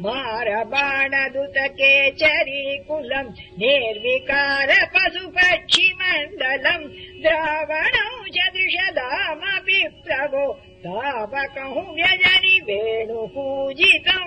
बाणदूतके कुलम् निर्विकार पशुपक्षि मण्डलम् च दृषदामपि प्रभो तापकह व्यजनि वेणुपूजितौ।